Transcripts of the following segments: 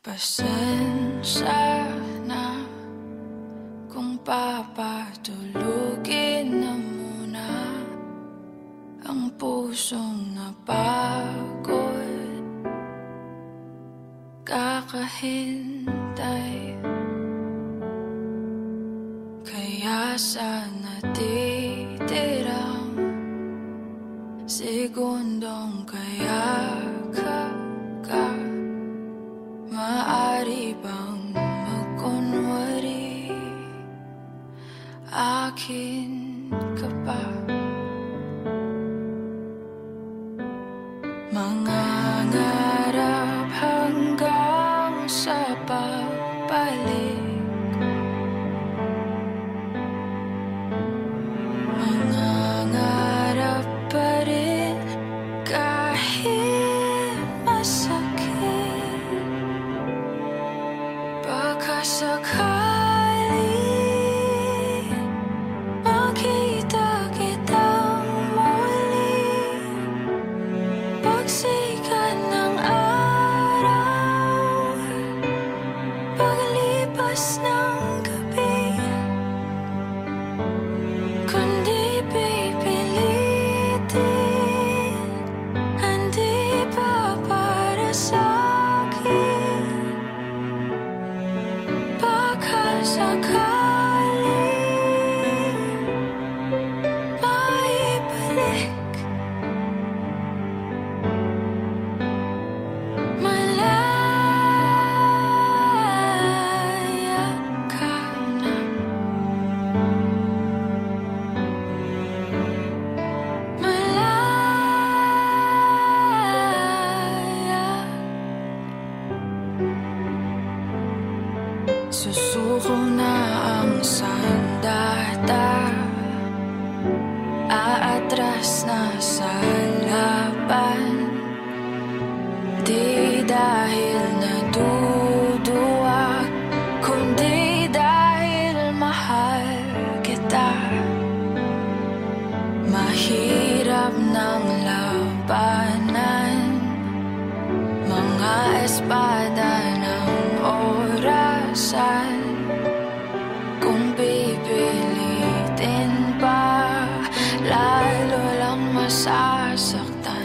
Pasensya na kung papatulugin na muna ang pusong napagod. Kakahintay. Kaya sa natitirang segundong kaya Akin ka pa. Mangangarap hanggang Susuko na ang sandata Aatras na sa laban. Di dahil orasan Kung pipilitin pa Lalo lang masasaktan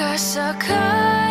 Cause I can.